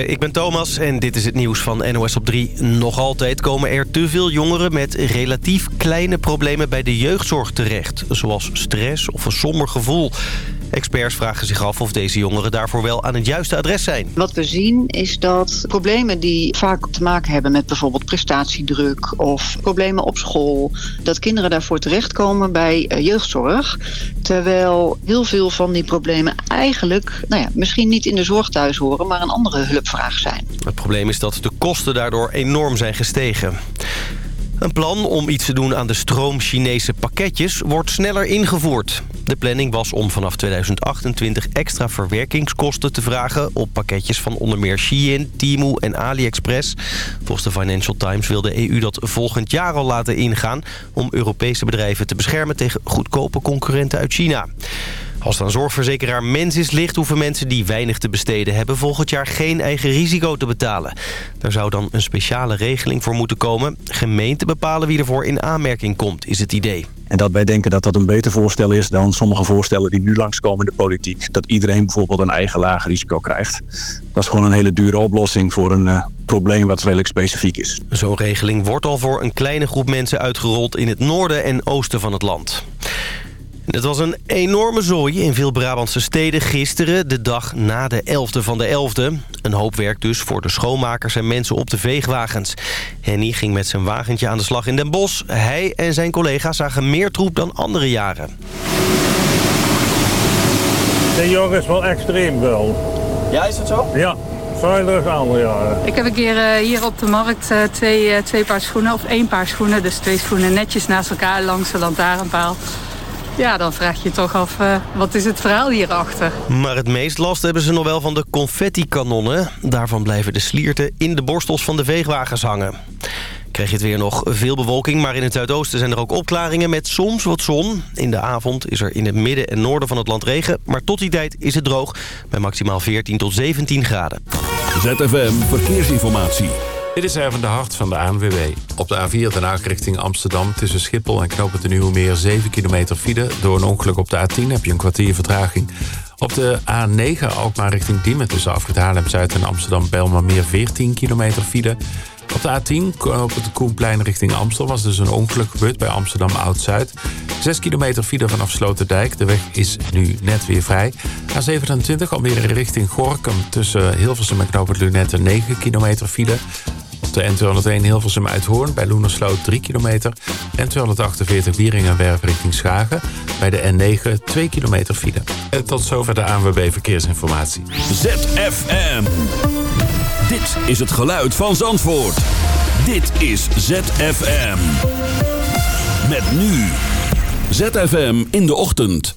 Ik ben Thomas en dit is het nieuws van NOS op 3. Nog altijd komen er te veel jongeren met relatief kleine problemen bij de jeugdzorg terecht. Zoals stress of een somber gevoel. Experts vragen zich af of deze jongeren daarvoor wel aan het juiste adres zijn. Wat we zien is dat problemen die vaak te maken hebben met bijvoorbeeld prestatiedruk of problemen op school, dat kinderen daarvoor terechtkomen bij eh, jeugdzorg. Terwijl heel veel van die problemen eigenlijk, nou ja, misschien niet in de zorg thuis horen, maar een andere hulpvraag zijn. Het probleem is dat de kosten daardoor enorm zijn gestegen. Een plan om iets te doen aan de stroom Chinese pakketjes wordt sneller ingevoerd. De planning was om vanaf 2028 extra verwerkingskosten te vragen... op pakketjes van onder meer Shein, Temu en AliExpress. Volgens de Financial Times wil de EU dat volgend jaar al laten ingaan... om Europese bedrijven te beschermen tegen goedkope concurrenten uit China. Als dan zorgverzekeraar Mensis ligt... hoeven mensen die weinig te besteden hebben... volgend jaar geen eigen risico te betalen. Daar zou dan een speciale regeling voor moeten komen. Gemeenten bepalen wie ervoor in aanmerking komt, is het idee. En dat wij denken dat dat een beter voorstel is dan sommige voorstellen die nu langskomen in de politiek. Dat iedereen bijvoorbeeld een eigen laag risico krijgt. Dat is gewoon een hele dure oplossing voor een uh, probleem wat redelijk specifiek is. Zo'n regeling wordt al voor een kleine groep mensen uitgerold in het noorden en oosten van het land. Het was een enorme zooi in veel Brabantse steden gisteren, de dag na de 11e van de 11e. Een hoop werk dus voor de schoonmakers en mensen op de veegwagens. Henny ging met zijn wagentje aan de slag in Den Bosch. Hij en zijn collega's zagen meer troep dan andere jaren. De jongen is wel extreem wel. Ja, is het zo? Ja. Zuinig andere jaren. Ik heb een keer uh, hier op de markt uh, twee, uh, twee paar schoenen, of één paar schoenen. Dus twee schoenen netjes naast elkaar langs de lantaarnpaal. Ja, dan vraag je toch af, uh, wat is het verhaal hierachter? Maar het meest last hebben ze nog wel van de confetti-kanonnen. Daarvan blijven de slierten in de borstels van de veegwagens hangen. Krijg je het weer nog veel bewolking, maar in het zuidoosten zijn er ook opklaringen met soms wat zon. In de avond is er in het midden en noorden van het land regen, maar tot die tijd is het droog bij maximaal 14 tot 17 graden. ZFM Verkeersinformatie. Dit is even de hart van de ANWB. Op de A4 Den Haag richting Amsterdam tussen Schiphol en Knopen de Meer 7 kilometer file. Door een ongeluk op de A10 heb je een kwartier vertraging. Op de A9 Alkmaar richting Diemen tussen Afrit Haarlem-Zuid en Amsterdam-Belmermeer 14 kilometer file. Op de A10 op het Koenplein richting Amstel was dus een ongeluk gebeurd bij Amsterdam Oud-Zuid. 6 kilometer file vanaf Sloterdijk. De weg is nu net weer vrij. A27 alweer richting Gorkum tussen Hilversum en Knoopert Lunette 9 kilometer file. Op de N201 Hilversum Uithoorn bij Loenersloot 3 kilometer. N248 Wieringenwerf richting Schagen. Bij de N9 2 kilometer file. En tot zover de ANWB Verkeersinformatie. ZFM. Dit is het geluid van Zandvoort. Dit is ZFM. Met nu. ZFM in de ochtend.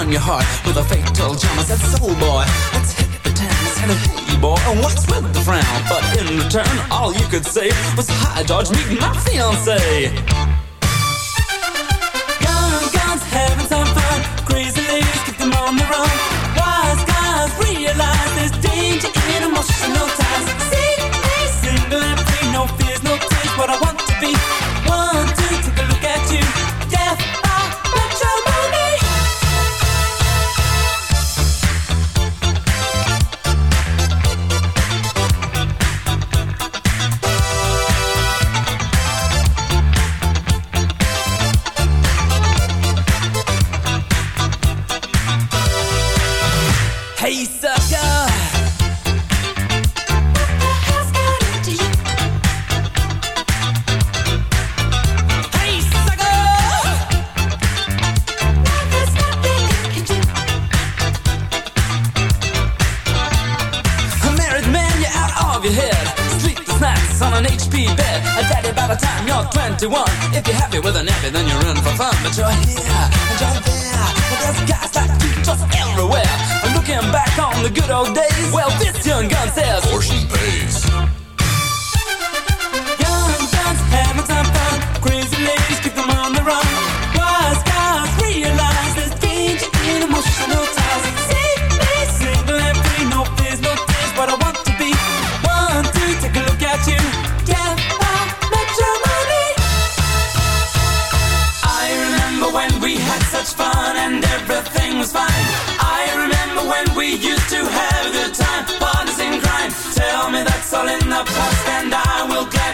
on your heart with a fatal charm. I said, soul boy, let's hit the town. I said, hey boy, and what's with the frown? But in return, all you could say was, hi George, meet my fiance." Young guns having some fun, crazy ladies keep them on the run. Wise guys realize there's danger in emotional ties. See, single and free, no fears, no tears, what I want to be.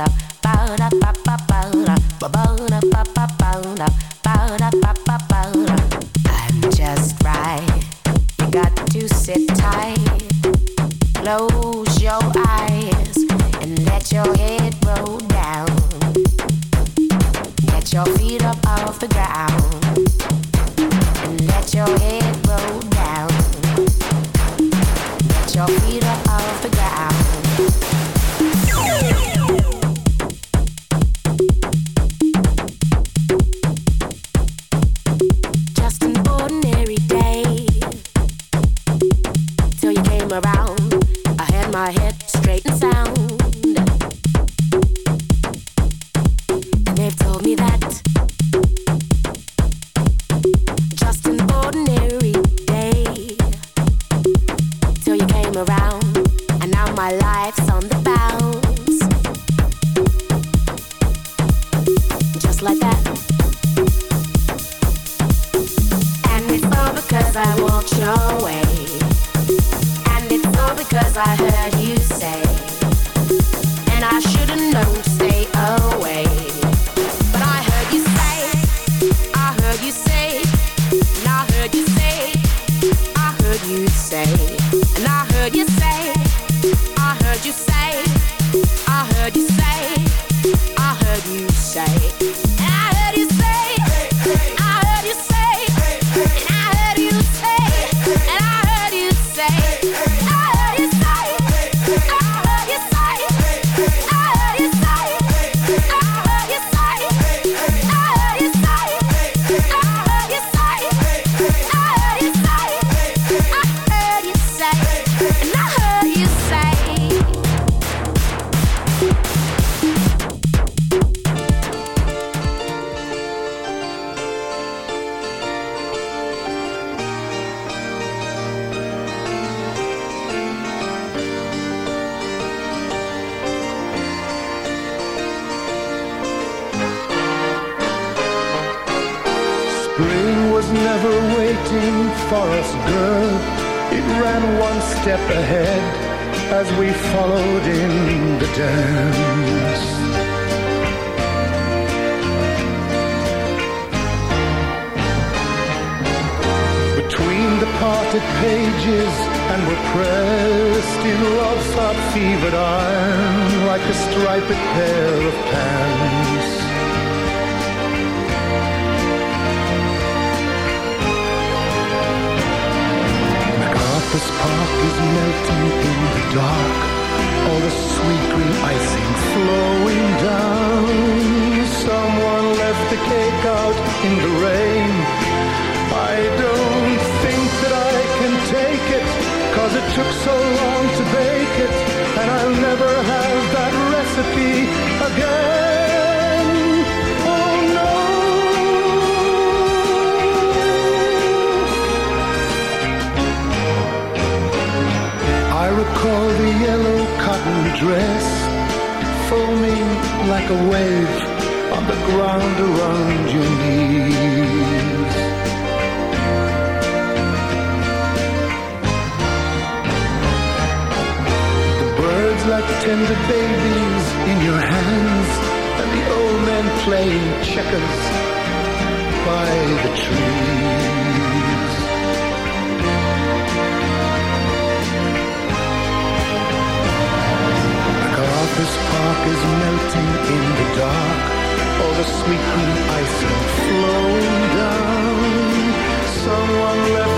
up, bowed up. playing checkers by the trees. MacArthur's Park is melting in the dark, all the sweet green ice is flowing down. Someone left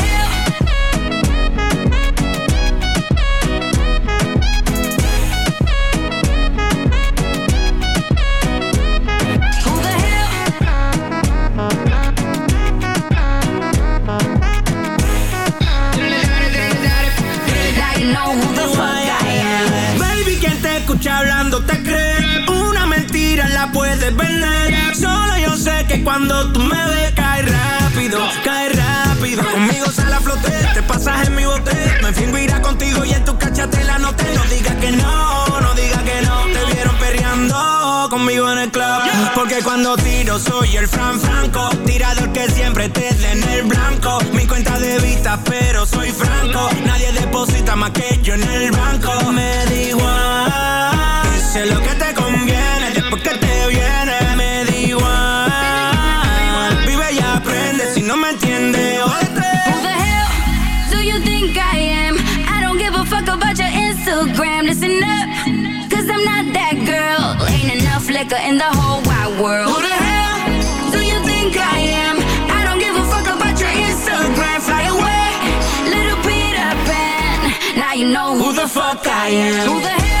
hablando te cree. Una mentira la puedes vender. Solo yo sé que cuando tú me ves, cae rápido, cae rápido. Conmigo sale a flote, te pasas en mi bote. Me fingo irá contigo y en tu cachate la noté. No digas que no, no digas que no. Te vieron perreando conmigo en el club. Porque cuando tiro soy el Fran Franco. Tirador que siempre te dé en el blanco. Mi cuenta de vista, pero soy franco. Nadie deposita más que yo en el banco. Me da igual. Dice lo que te conviene. Después que te viene, me da igual. Vive y aprende. Si no me entiendes, jódete. Who the hell do you think I am? I don't give a fuck about your Instagram. Listen up, cause I'm not that girl. Ain't enough liquor in the whole wide world. Who the hell do you think I am? I don't give a fuck about your Instagram. Fly away, little Peter Pan. Now you know who, the fuck I am. Who the hell?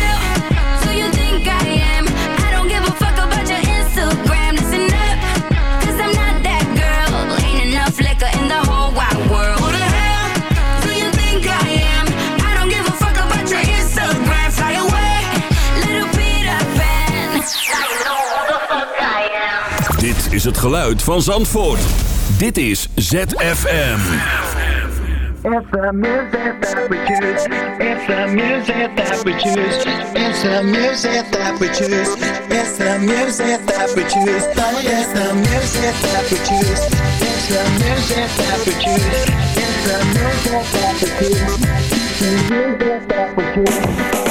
is het geluid van Zandvoort. Dit is ZFM. It's the music that we choose. The music that we the music that the music that the music that the music that the music that.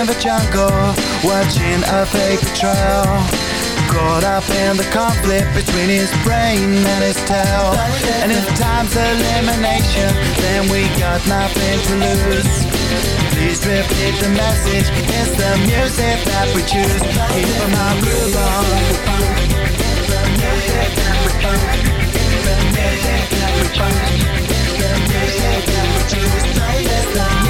in the jungle, watching a fake trail. Caught up in the conflict between his brain and his tail. And if time's elimination, then we got nothing to lose. Please repeat the message, it's the music that we choose. Keep on our groove on. The music that we choose. The music that we choose. The music that we choose.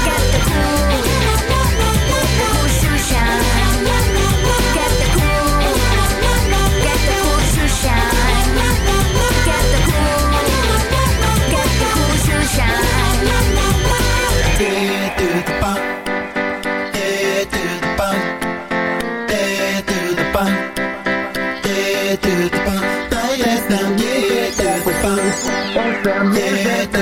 I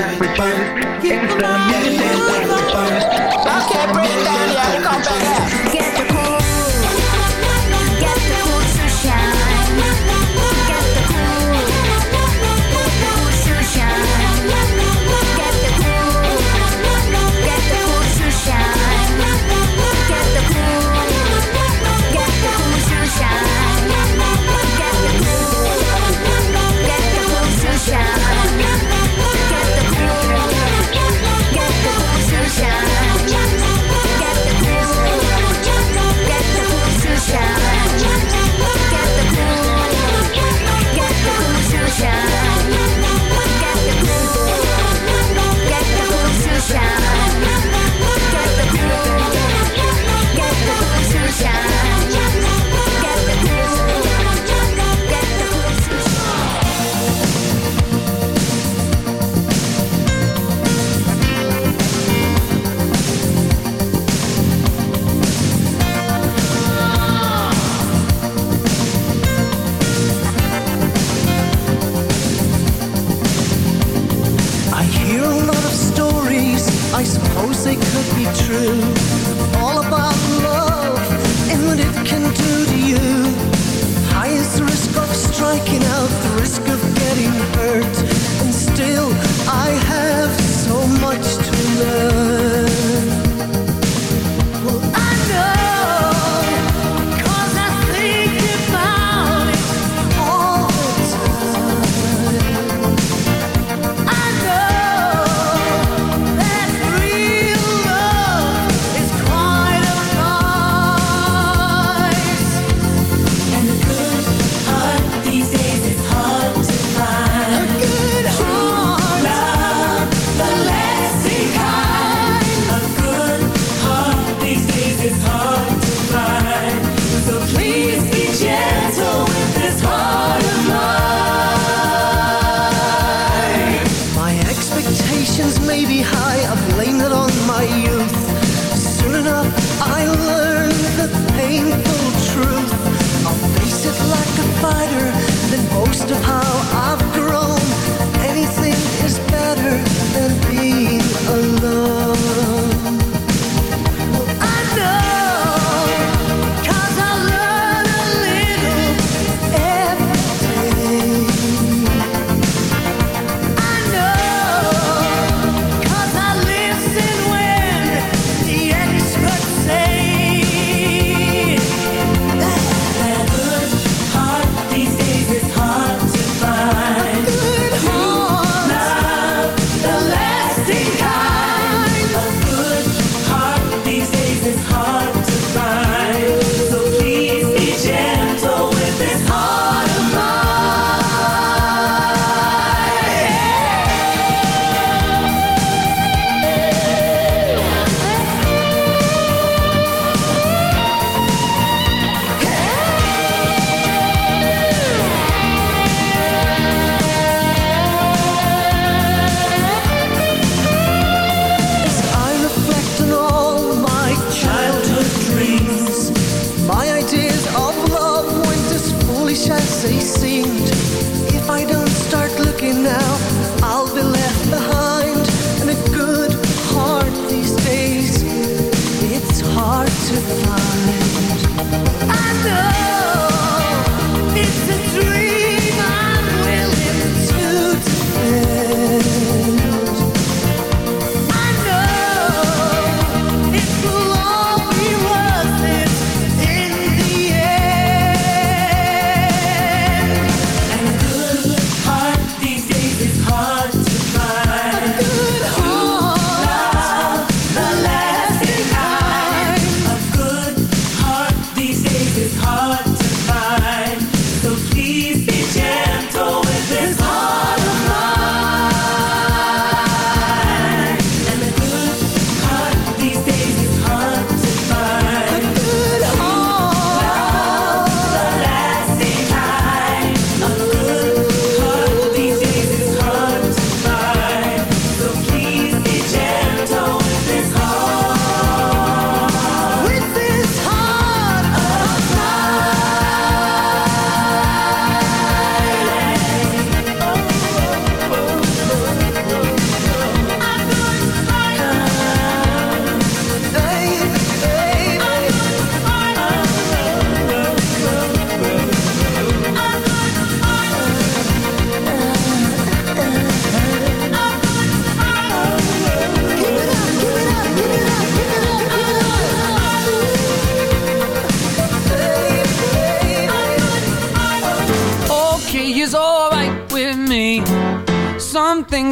can't breathe down yeah. Come back here.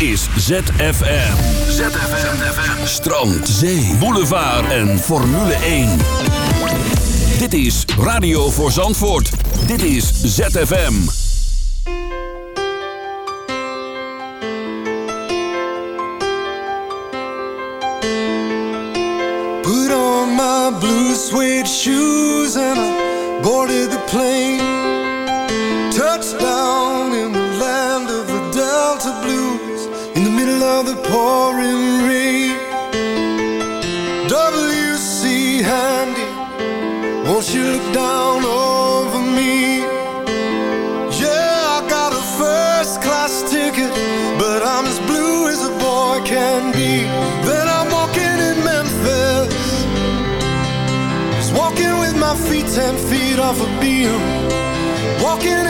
is ZFM. ZFM. Strand, zee, boulevard en Formule 1. Dit is Radio voor Zandvoort. Dit is ZFM. Put on my blue suede shoes and I boarded the plane. Touchdown. of the pouring rain. W.C. Handy Won't you look down over me? Yeah, I got a first class ticket But I'm as blue as a boy can be. Then I'm walking in Memphis Just walking with my feet ten feet off a Beale. Walking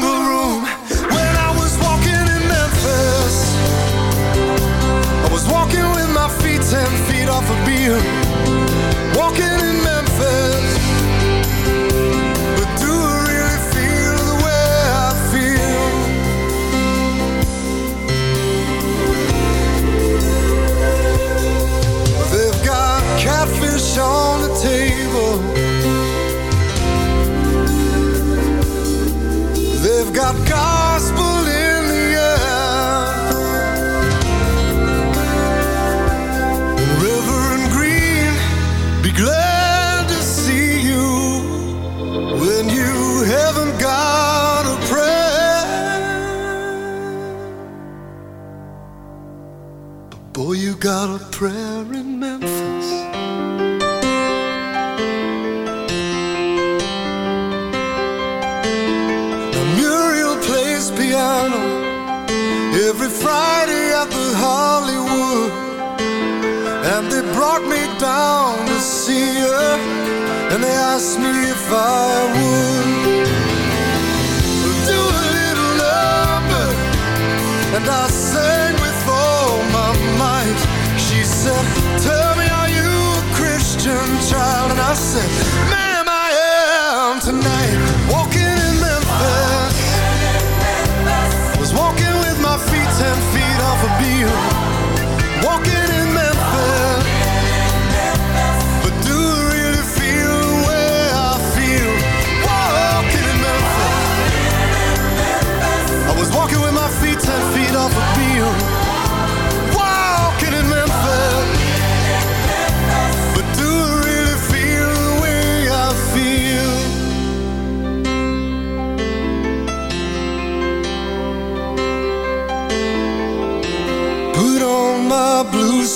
jungle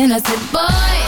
And I said, boy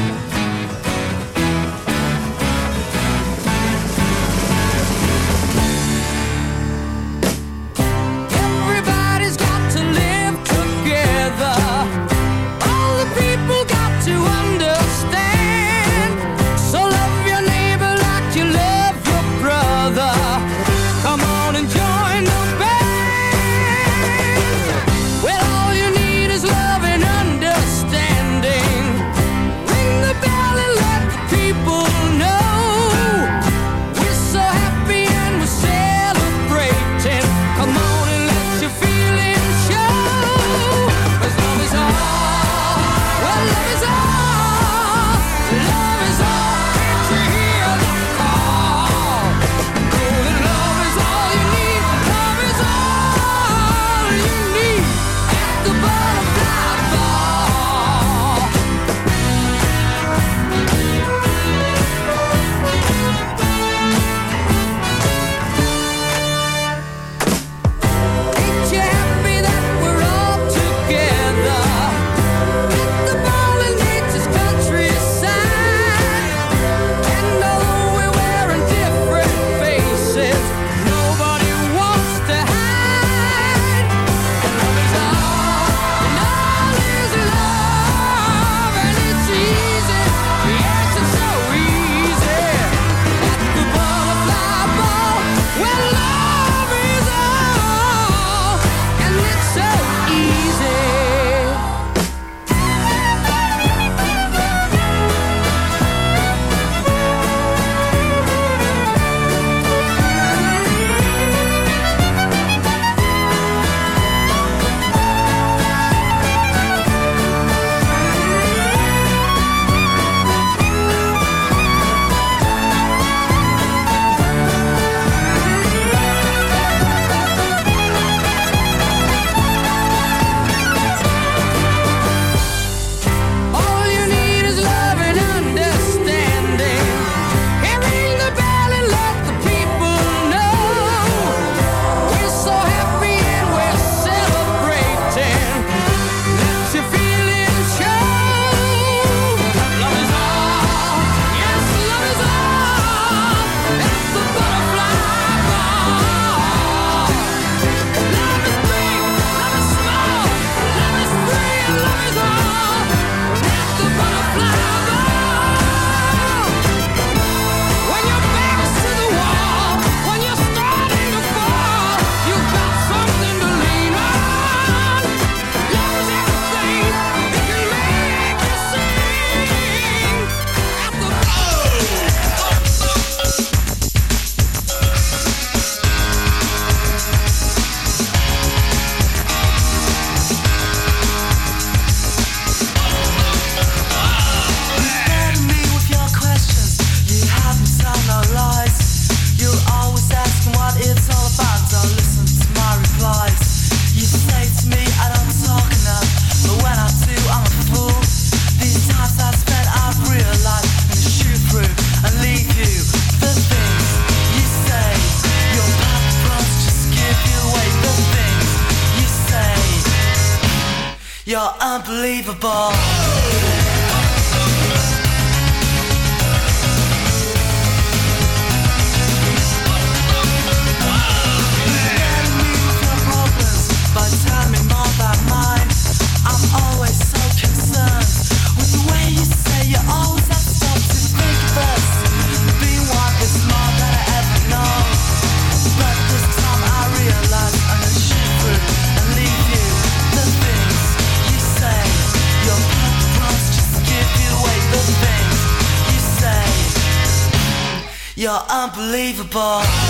unbelievable.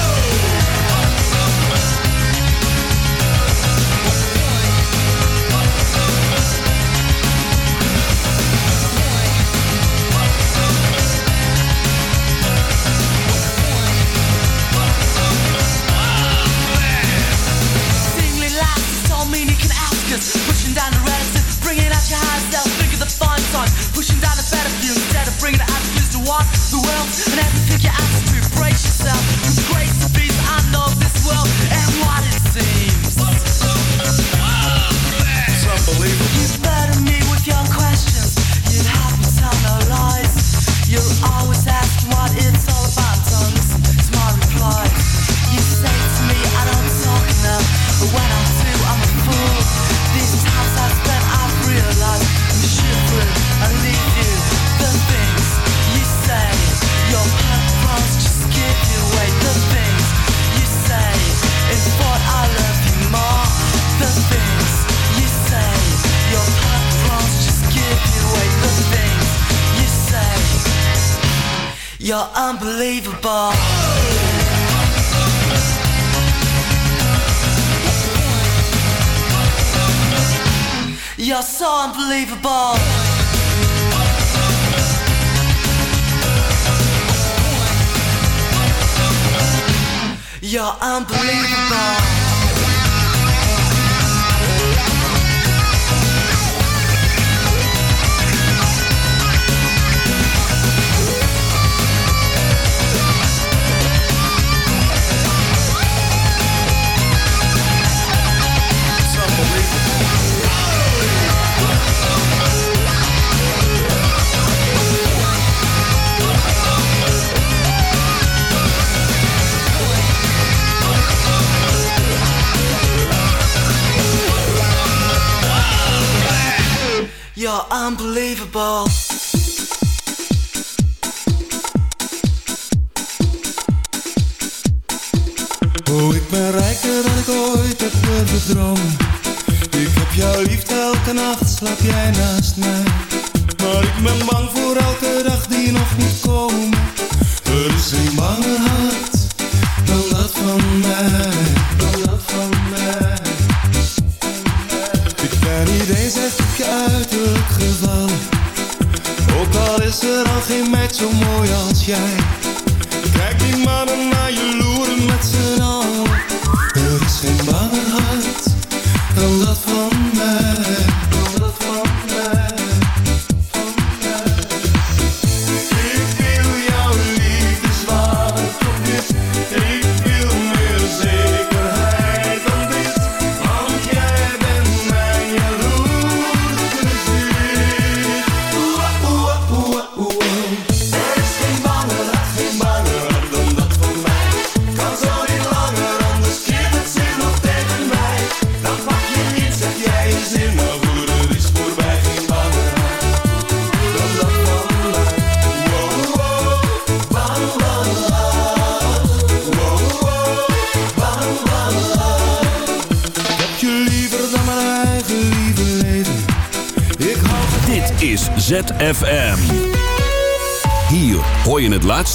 unbelievable.